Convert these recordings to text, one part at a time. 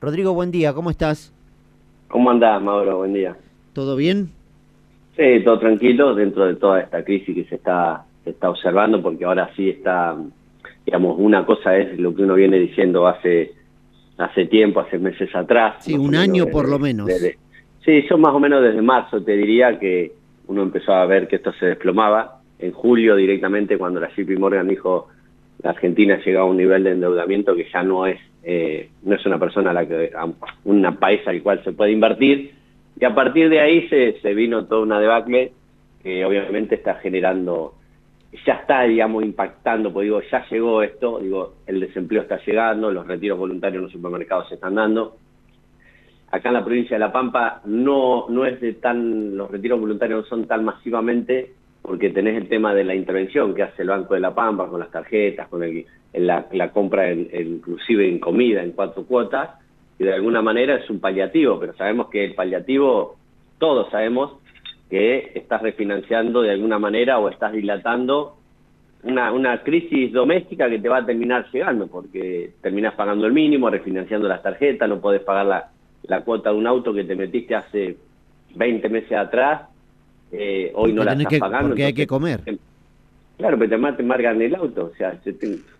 Rodrigo, buen día, ¿cómo estás? ¿Cómo andás, Mauro? Buen día. ¿Todo bien? Sí, todo tranquilo dentro de toda esta crisis que se está, se está observando, porque ahora sí está, digamos, una cosa es lo que uno viene diciendo hace hace tiempo, hace meses atrás. Sí, un año por lo menos. sí, yo más o menos desde marzo te diría que uno empezó a ver que esto se desplomaba. En julio directamente cuando la JP Morgan dijo la Argentina llegaba a un nivel de endeudamiento que ya no es eh, no es una persona a la que una país al cual se puede invertir. Y a partir de ahí se, vino toda una debacle que obviamente está generando ya está digamos impactando porque digo ya llegó esto digo el desempleo está llegando los retiros voluntarios en los supermercados se están dando. Acá en la provincia de La Pampa no no es de tan los retiros voluntarios no son tan masivamente porque tenés el tema de la intervención que hace el Banco de la Pampa con las tarjetas, con la, compra inclusive en comida en cuatro cuotas, y de alguna manera es un paliativo, pero sabemos que el paliativo, todos sabemos que estás refinanciando de alguna manera o estás dilatando una, una crisis doméstica que te va a terminar llegando, porque terminas pagando el mínimo, refinanciando las tarjetas, no podés pagar la, la cuota de un auto que te metiste hace 20 meses atrás eh, hoy no la estás pagando. Porque hay que comer. Claro, pero te, te embargan el auto. O sea,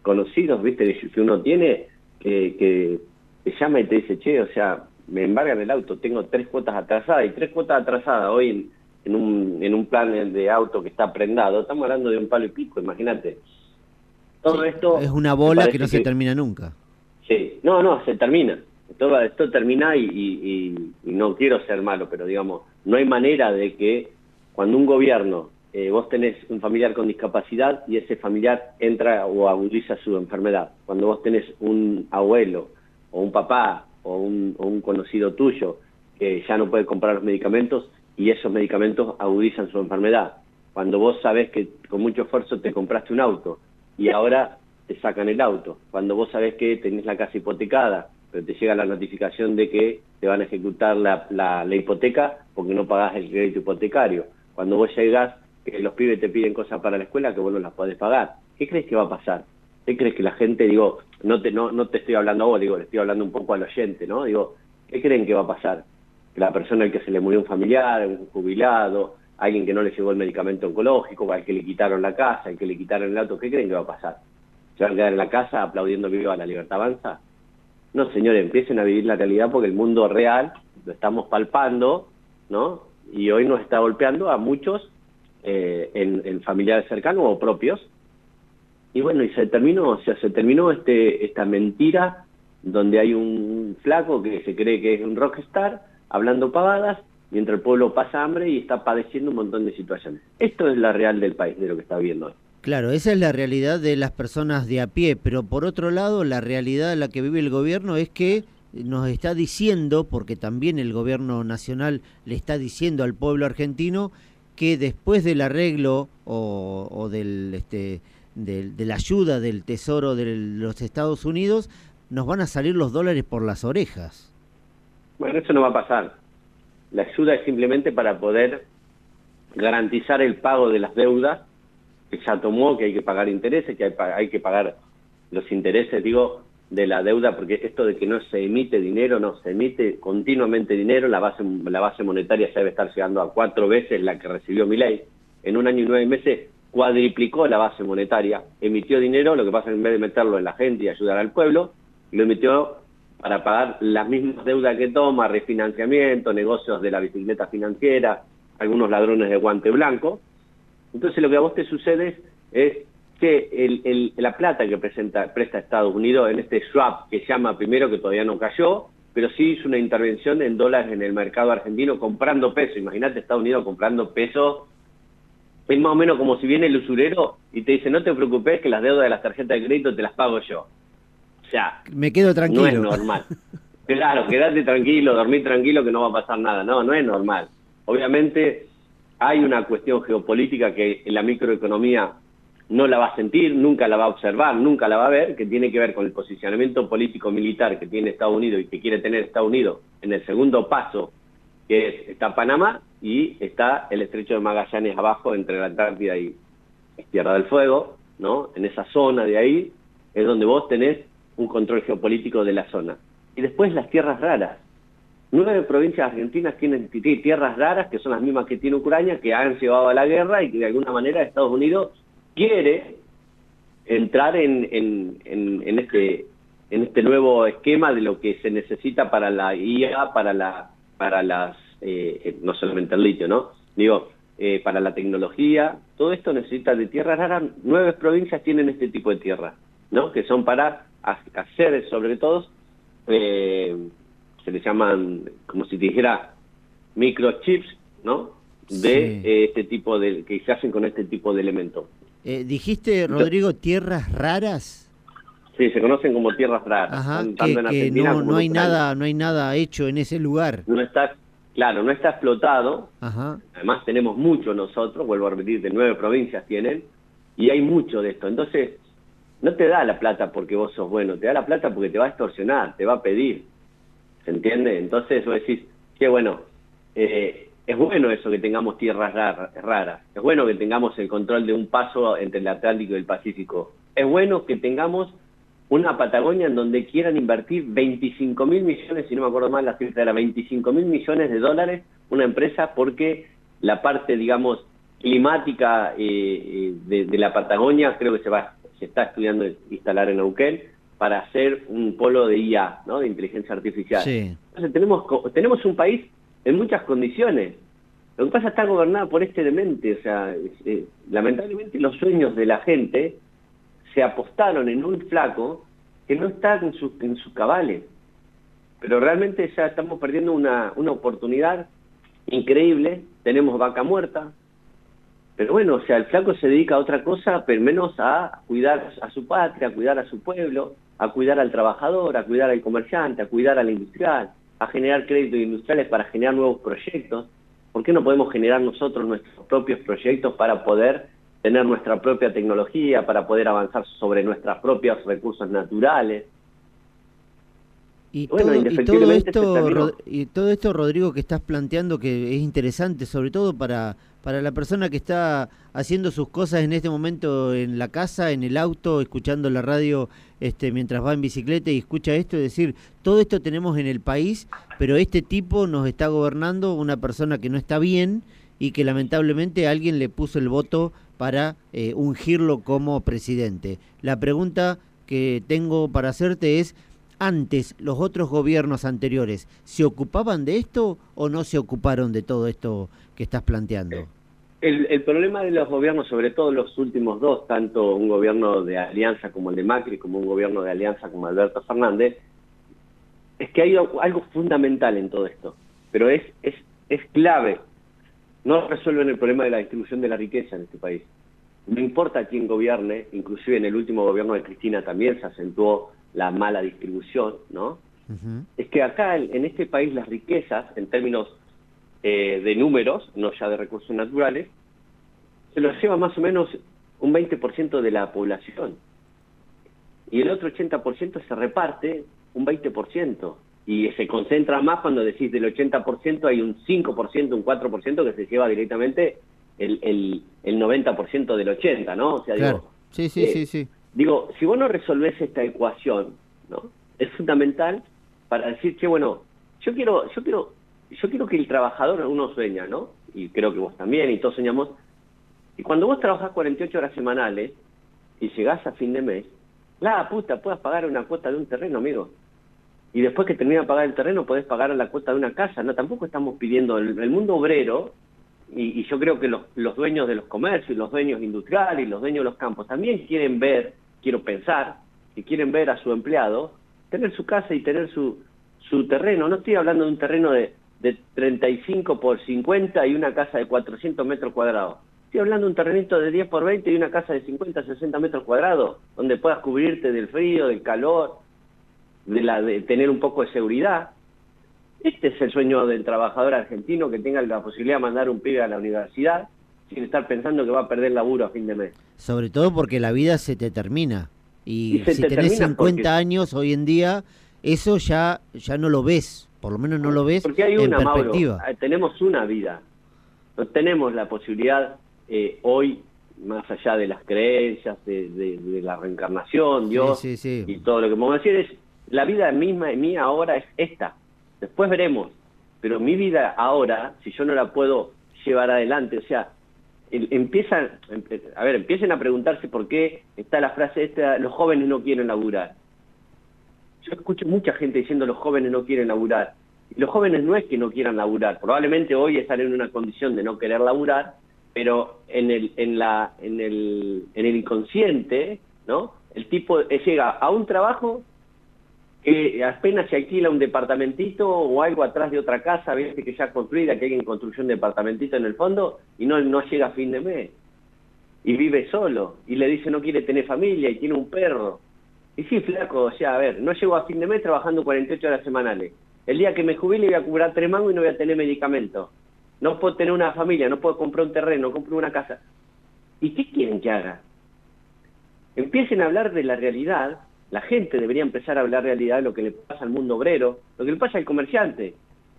conocidos, viste, que uno tiene, que, te llama y te dice, che, o sea, me embargan el auto, tengo tres cuotas atrasadas y tres cuotas atrasadas hoy en, un, en un plan de auto que está prendado, estamos hablando de un palo y pico, imagínate. Todo esto... Es una bola que no se termina nunca. Sí, no, no, se termina. Todo esto termina y, y, no quiero ser malo, pero digamos, no hay manera de que cuando un gobierno, eh, vos tenés un familiar con discapacidad y ese familiar entra o agudiza su enfermedad, cuando vos tenés un abuelo o un papá o un, conocido tuyo que ya no puede comprar los medicamentos y esos medicamentos agudizan su enfermedad, cuando vos sabés que con mucho esfuerzo te compraste un auto y ahora te sacan el auto, cuando vos sabés que tenés la casa hipotecada, pero te llega la notificación de que te van a ejecutar la, la hipoteca porque no pagás el crédito hipotecario, cuando vos llegás, que los pibes te piden cosas para la escuela que vos no las podés pagar. ¿Qué crees que va a pasar? ¿Qué crees que la gente, digo, no te, no, no te estoy hablando a vos, digo, le estoy hablando un poco al oyente, ¿no? Digo, ¿qué creen que va a pasar? La persona al que se le murió un familiar, un jubilado, alguien que no le llegó el medicamento oncológico, al que le quitaron la casa, al que le quitaron el auto, ¿qué creen que va a pasar? ¿Se van a quedar en la casa aplaudiendo viva la libertad avanza? No, señores, empiecen a vivir la realidad porque el mundo real lo estamos palpando, ¿no? y hoy nos está golpeando a muchos eh, en, familiares cercanos o propios. Y bueno, y se terminó, o sea, se terminó este, esta mentira donde hay un flaco que se cree que es un rockstar hablando pavadas mientras el pueblo pasa hambre y está padeciendo un montón de situaciones. Esto es la real del país, de lo que está viendo hoy. Claro, esa es la realidad de las personas de a pie, pero por otro lado, la realidad en la que vive el gobierno es que nos está diciendo, porque también el gobierno nacional le está diciendo al pueblo argentino, que después del arreglo o, del, este, de la ayuda del Tesoro de los Estados Unidos, nos van a salir los dólares por las orejas. Bueno, eso no va a pasar. La ayuda es simplemente para poder garantizar el pago de las deudas que ya tomó, que hay que pagar intereses, que hay que pagar los intereses, digo, de la deuda, porque esto de que no se emite dinero, no, se emite continuamente dinero, la base, la base monetaria ya debe estar llegando a cuatro veces la que recibió mi ley. En un año y nueve meses cuadriplicó la base monetaria, emitió dinero, lo que pasa es que en vez de meterlo en la gente y ayudar al pueblo, lo emitió para pagar las mismas deudas que toma, refinanciamiento, negocios de la bicicleta financiera, algunos ladrones de guante blanco. Entonces lo que a vos te sucede es que el, la plata que presenta, presta Estados Unidos en este swap que llama primero, que todavía no cayó, pero sí hizo una intervención en dólares en el mercado argentino comprando peso. Imagínate Estados Unidos comprando peso. Es más o menos como si viene el usurero y te dice, no te preocupes que las deudas de las tarjetas de crédito te las pago yo. O sea, me quedo tranquilo. No es normal. claro, quédate tranquilo, dormir tranquilo que no va a pasar nada. No, no es normal. Obviamente hay una cuestión geopolítica que en la microeconomía no la va a sentir, nunca la va a observar, nunca la va a ver, que tiene que ver con el posicionamiento político-militar que tiene Estados Unidos y que quiere tener Estados Unidos en el segundo paso, que es, está Panamá y está el estrecho de Magallanes abajo entre la Antártida y Tierra del Fuego, ¿no? En esa zona de ahí es donde vos tenés un control geopolítico de la zona. y después las tierras raras. Nueve provincias argentinas tienen tierras raras, que son las mismas que tiene Ucrania, que han llevado a la guerra y que de alguna manera Estados Unidos quiere entrar en, en, este en este nuevo esquema de lo que se necesita para la IA, para la para las eh, no solamente el litio, ¿no? Digo, eh, para la tecnología, todo esto necesita de tierras raras. Nueve provincias tienen este tipo de tierra, ¿no? Que son para hacer, sobre todo, eh, se les llaman, como si dijera, microchips, ¿no? De este tipo de, que se hacen con este tipo de elementos. Eh, dijiste, Rodrigo, tierras raras. Sí, se conocen como tierras raras. Ajá, que, no, no hay nada, no hay nada hecho en ese lugar. No está, claro, no está explotado. Ajá. Además tenemos mucho nosotros, vuelvo a repetir, de nueve provincias tienen, y hay mucho de esto. Entonces, no te da la plata porque vos sos bueno, te da la plata porque te va a extorsionar, te va a pedir. ¿Se entiende? Entonces vos decís, qué bueno, eh, es bueno eso que tengamos tierras raras, es bueno que tengamos el control de un paso entre el Atlántico y el Pacífico, es bueno que tengamos una Patagonia en donde quieran invertir 25 mil millones, si no me acuerdo mal la cifra era 25 mil millones de dólares, una empresa porque la parte, digamos, climática eh, eh, de, la Patagonia creo que se va se está estudiando instalar en Neuquén para hacer un polo de IA, ¿no? de inteligencia artificial. Entonces tenemos, tenemos un país en muchas condiciones. Lo que pasa está gobernado por este demente, o sea, eh, lamentablemente los sueños de la gente se apostaron en un flaco que no está en, sus en sus cabales. Pero realmente ya estamos perdiendo una, una oportunidad increíble, tenemos vaca muerta, pero bueno, o sea, el flaco se dedica a otra cosa, pero menos a cuidar a su patria, a cuidar a su pueblo, a cuidar al trabajador, a cuidar al comerciante, a cuidar al industrial, a generar créditos industriales para generar nuevos proyectos. ¿Por qué no podemos generar nosotros nuestros propios proyectos para poder tener nuestra propia tecnología, para poder avanzar sobre nuestros propios recursos naturales? Y, todo, esto, y todo esto, Rodrigo, que estás planteando, que es interesante, sobre todo para, para la persona que está haciendo sus cosas en este momento en la casa, en el auto, escuchando la radio este, mientras va en bicicleta y escucha esto, es decir, todo esto tenemos en el país, pero este tipo nos está gobernando una persona que no está bien y que lamentablemente alguien le puso el voto para eh, ungirlo como presidente. La pregunta que tengo para hacerte es, antes los otros gobiernos anteriores se ocupaban de esto o no se ocuparon de todo esto que estás planteando? El, problema de los gobiernos, sobre todo los últimos dos, tanto un gobierno de alianza como el de Macri, como un gobierno de alianza como Alberto Fernández, es que hay algo fundamental en todo esto, pero es, es, es clave. No resuelven el problema de la distribución de la riqueza en este país. No importa quién gobierne, inclusive en el último gobierno de Cristina también se acentuó la mala distribución, ¿no? Es que acá en este país las riquezas, en términos eh, de números, no ya de recursos naturales, se los lleva más o menos un 20% de la población. Y el otro 80% se reparte un 20%. Y se concentra más cuando decís del 80% hay un 5%, un 4% que se lleva directamente el, el, el 90% del 80%, ¿no? O sea, digo, sí, sí, sí, sí Digo, si vos no resolvés esta ecuación, ¿no? Es fundamental para decir que, bueno, yo quiero, yo quiero, yo quiero que el trabajador, uno sueña, ¿no? Y creo que vos también, y todos soñamos. Y cuando vos trabajás 48 horas semanales y llegás a fin de mes, la puta, puedas pagar una cuota de un terreno, amigo. Y después que termina de pagar el terreno, podés pagar la cuota de una casa. No, tampoco estamos pidiendo. el mundo obrero y, yo creo que los, dueños de los comercios, los dueños industriales y los dueños de los campos también quieren ver, quiero pensar, que quieren ver a su empleado tener su casa y tener su, su terreno. No estoy hablando de un terreno de, de 35 por 50 y una casa de 400 metros cuadrados. Estoy hablando de un terrenito de 10 por 20 y una casa de 50, 60 metros cuadrados, donde puedas cubrirte del frío, del calor, de, la, de tener un poco de seguridad. Este es el sueño del trabajador argentino que tenga la posibilidad de mandar un pibe a la universidad sin estar pensando que va a perder laburo a fin de mes. Sobre todo porque la vida se te termina. Y, si tenés 50 años hoy en día, eso ya, ya no lo ves, por lo menos no lo ves porque hay una, perspectiva. Eh, tenemos una vida, no tenemos la posibilidad eh, hoy, más allá de las creencias, de, la reencarnación, Dios y todo lo que podemos decir, es la vida misma mía ahora es esta. Después veremos. Pero mi vida ahora, si yo no la puedo llevar adelante, o sea, empiezan, a ver, empiecen a preguntarse por qué está la frase esta, los jóvenes no quieren laburar. Yo escucho mucha gente diciendo los jóvenes no quieren laburar. Y los jóvenes no es que no quieran laburar, probablemente hoy están en una condición de no querer laburar, pero en el, en la, en el, en el inconsciente, ¿no? El tipo llega a un trabajo que apenas se alquila un departamentito o algo atrás de otra casa, viste que ya construida, que hay en construcción de departamentito en el fondo, y no, no llega a fin de mes. Y vive solo, y le dice no quiere tener familia, y tiene un perro. Y sí, flaco, o sea, a ver, no llego a fin de mes trabajando 48 horas semanales. El día que me jubile voy a cobrar tres mangos y no voy a tener medicamento. No puedo tener una familia, no puedo comprar un terreno, no comprar una casa. ¿Y qué quieren que haga? Empiecen a hablar de la realidad la gente debería empezar a hablar realidad de lo que le pasa al mundo obrero, lo que le pasa al comerciante,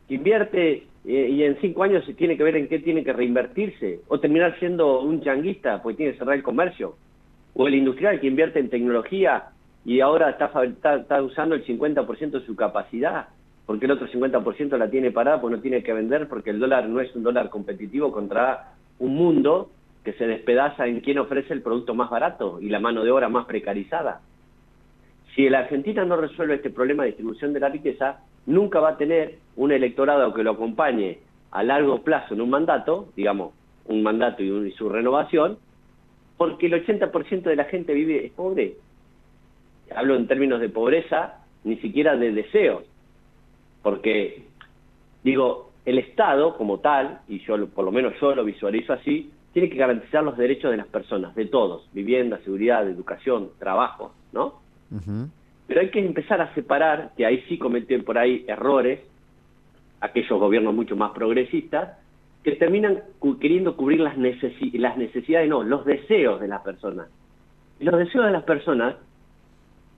que invierte eh, y en cinco años se tiene que ver en qué tiene que reinvertirse, o terminar siendo un changuista porque tiene que cerrar el comercio, o el industrial que invierte en tecnología y ahora está, está, usando el 50% de su capacidad, porque el otro 50% la tiene parada, pues no tiene que vender, porque el dólar no es un dólar competitivo contra un mundo que se despedaza en quien ofrece el producto más barato y la mano de obra más precarizada. Si la Argentina no resuelve este problema de distribución de la riqueza, nunca va a tener un electorado que lo acompañe a largo plazo en un mandato, digamos, un mandato y, su renovación, porque el 80% de la gente vive es pobre. Hablo en términos de pobreza, ni siquiera de deseos, porque, digo, el Estado como tal, y yo por lo menos yo lo visualizo así, tiene que garantizar los derechos de las personas, de todos, vivienda, seguridad, educación, trabajo, ¿no? Pero hay que empezar a separar, que ahí sí cometen por ahí errores, aquellos gobiernos mucho más progresistas, que terminan queriendo cubrir las, las necesidades, no, los deseos de las personas. Y los deseos de las personas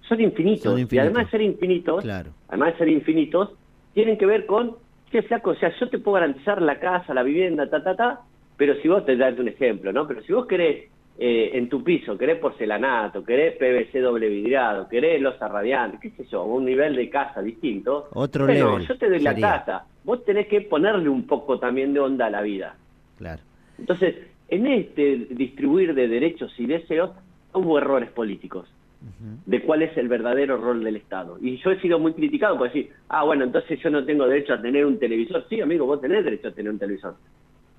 son infinitos. Y además de ser infinitos, además de ser infinitos, tienen que ver con, qué flaco, o sea, yo te puedo garantizar la casa, la vivienda, ta, ta, ta, pero si vos te das un ejemplo, ¿no? Pero si vos querés eh, en tu piso, querés porcelanato, querés PVC doble vidriado, querés losa radiante, qué sé yo, un nivel de casa distinto. Otro bueno, yo te doy la casa. Vos tenés que ponerle un poco también de onda a la vida. Claro. Entonces, en este distribuir de derechos y deseos, hubo errores políticos de cuál es el verdadero rol del Estado. Y yo he sido muy criticado por decir, ah, bueno, entonces yo no tengo derecho a tener un televisor. Sí, amigo, vos tenés derecho a tener un televisor.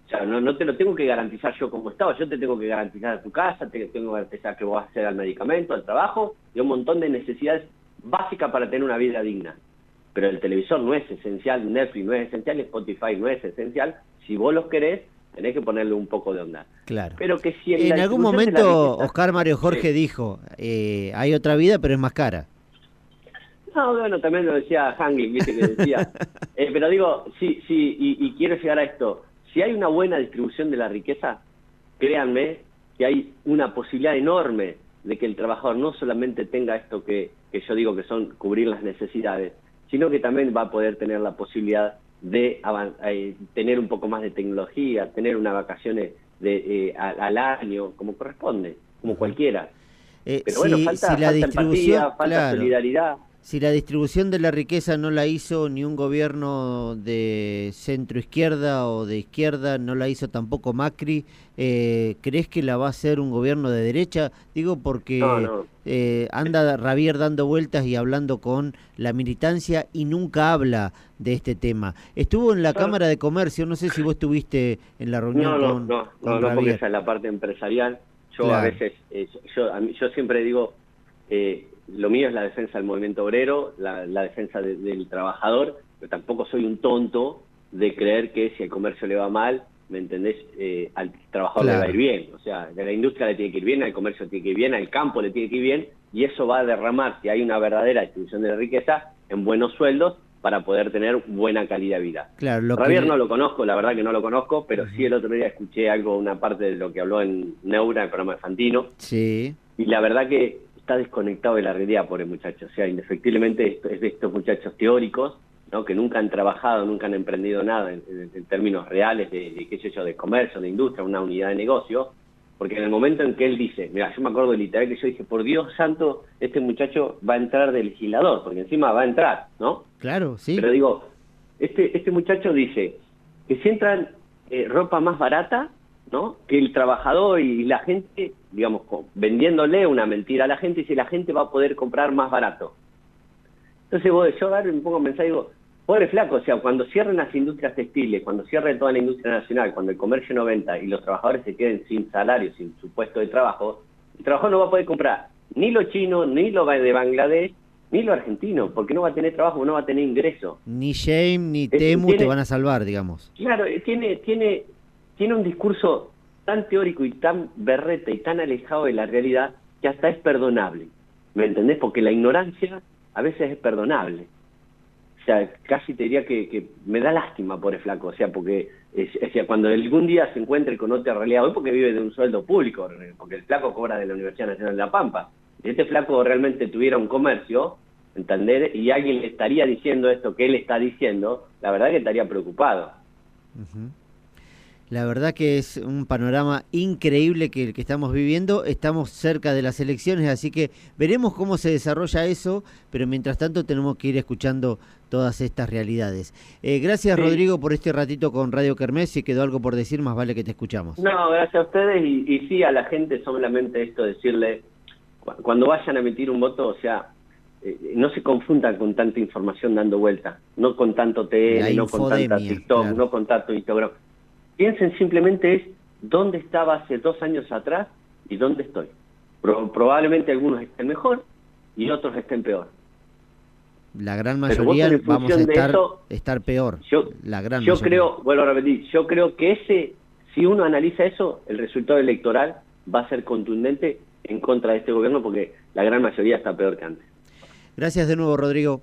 O sea, no, no te lo tengo que garantizar yo como Estado, yo te tengo que garantizar tu casa, te tengo que garantizar que vos vas a hacer al medicamento, al trabajo y un montón de necesidades básicas para tener una vida digna. Pero el televisor no es esencial, Netflix no es esencial, Spotify no es esencial. Si vos los querés, tenés que ponerle un poco de onda. Claro. Pero que si en, algún momento Oscar Mario Jorge dijo, eh, hay otra vida, pero es más cara. No, bueno, también lo decía Hanging, viste que decía. Eh, pero digo, sí, sí, y, y quiero llegar a esto si hay una buena distribución de la riqueza, créanme que hay una posibilidad enorme de que el trabajador no solamente tenga esto que, yo digo que son cubrir las necesidades, sino que también va a poder tener la posibilidad de eh, tener un poco más de tecnología, tener unas vacaciones de, eh, al, año, como corresponde, como cualquiera. Eh, Pero bueno, falta, la distribución, falta solidaridad. Si la distribución de la riqueza no la hizo ni un gobierno de centro izquierda o de izquierda, no la hizo tampoco Macri, eh, ¿crees que la va a hacer un gobierno de derecha? Digo porque Eh, anda Ravier dando vueltas y hablando con la militancia y nunca habla de este tema. Estuvo en la Cámara de Comercio, no sé si vos estuviste en la reunión no, con, no, no, no, porque esa es la parte empresarial. Yo a veces, eh, yo, yo siempre digo... Eh, lo mío es la defensa del movimiento obrero, la, defensa del trabajador, pero tampoco soy un tonto de creer que si el comercio le va mal, ¿me entendés? Eh, al trabajador le va a ir bien. O sea, de la industria le tiene que ir bien, al comercio le tiene que ir bien, al campo le tiene que ir bien, y eso va a derramar, si hay una verdadera distribución de la riqueza, en buenos sueldos para poder tener buena calidad de vida. Claro, lo no lo conozco, la verdad que no lo conozco, pero sí el otro día escuché algo, una parte de lo que habló en Neura, el programa de Fantino. Sí. Y la verdad que está desconectado de la realidad, pobre muchacho. O sea, indefectiblemente es de estos muchachos teóricos, ¿no? que nunca han trabajado, nunca han emprendido nada en, términos reales de, qué sé yo, de comercio, de industria, una unidad de negocio, porque en el momento en que él dice, mira, yo me acuerdo literal que yo dije, por Dios santo, este muchacho va a entrar de legislador, porque encima va a entrar, ¿no? Claro, sí. Pero digo, este, este muchacho dice que si entran eh, ropa más barata, ¿no? Que el trabajador y la gente, digamos, vendiéndole una mentira a la gente, dice la gente va a poder comprar más barato. Entonces vos, yo agarro y me pongo a pensar y digo, pobre flaco, o sea, cuando cierren las industrias textiles, cuando cierre toda la industria nacional, cuando el comercio no venta y los trabajadores se queden sin salario, sin su puesto de trabajo, el trabajador no va a poder comprar ni lo chino, ni lo de Bangladesh, ni lo argentino, porque no va a tener trabajo, no va a tener ingreso. Ni Shame ni Temu te van a salvar, digamos. Claro, eh, tiene, tiene, tiene un discurso tan teórico y tan berrete y tan alejado de la realidad que hasta es perdonable. ¿Me entendés? Porque la ignorancia a veces es perdonable. O sea, casi te diría que, me da lástima por el flaco, o sea, porque cuando algún día se encuentre con otra realidad, hoy porque vive de un sueldo público, porque el flaco cobra de la Universidad Nacional de La Pampa, si este flaco realmente tuviera un comercio, entender, y alguien le estaría diciendo esto que él está diciendo, la verdad que estaría preocupado. La verdad que es un panorama increíble que, que estamos viviendo. Estamos cerca de las elecciones, así que veremos cómo se desarrolla eso, pero mientras tanto tenemos que ir escuchando todas estas realidades. Eh, gracias Rodrigo por este ratito con Radio Kermés. Si quedó algo por decir, más vale que te escuchamos. No, gracias a ustedes y, sí a la gente solamente esto, decirle, cuando vayan a emitir un voto, o sea, eh, no se confundan con tanta información dando vuelta, no con tanto TN, no con tanta TikTok, no con tanto Instagram Piensen simplemente es dónde estaba hace dos años atrás y dónde estoy. probablemente algunos estén mejor y otros estén peor. La gran mayoría vamos a estar, estar peor. Yo, la gran yo creo, vuelvo a repetir, yo creo que ese, si uno analiza eso, el resultado electoral va a ser contundente en contra de este gobierno porque la gran mayoría está peor que antes. Gracias de nuevo, Rodrigo.